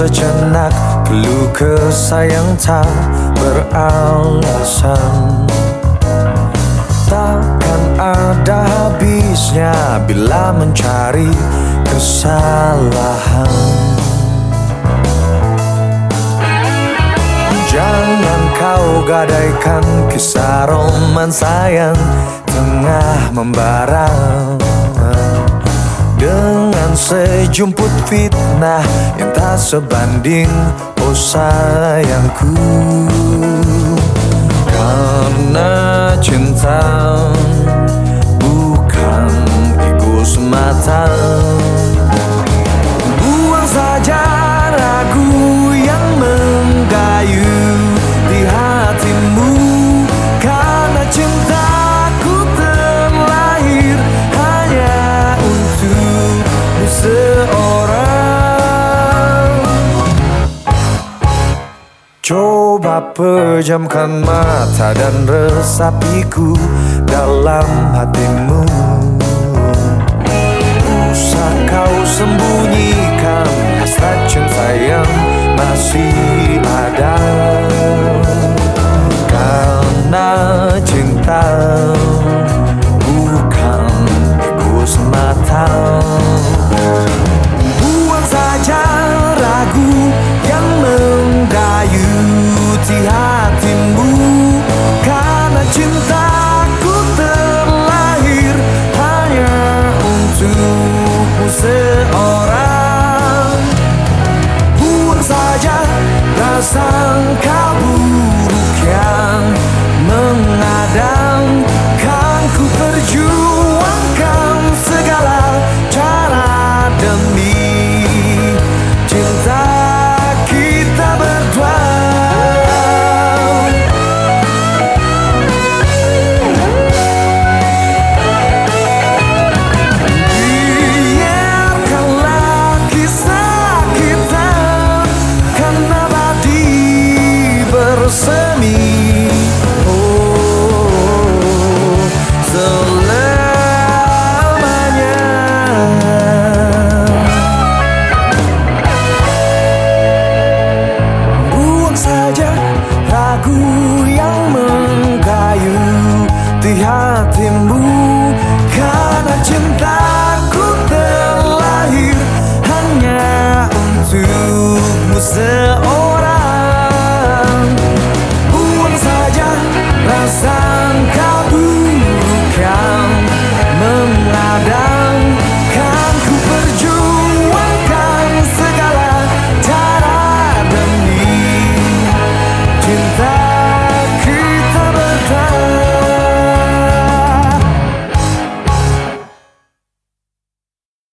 sejenak Keluh kesah yang tak beralasan. Takkan ada habisnya bila mencari kesalahan. Jangan kau gadaikan kisah romansa yang tengah membara Dengan sejumput fitnah yang tak sebanding Oh sayangku Karena cinta Coba pejamkan mata dan resapiku dalam hatimu. Usah kau sembunyikan hasrat cinta yang masih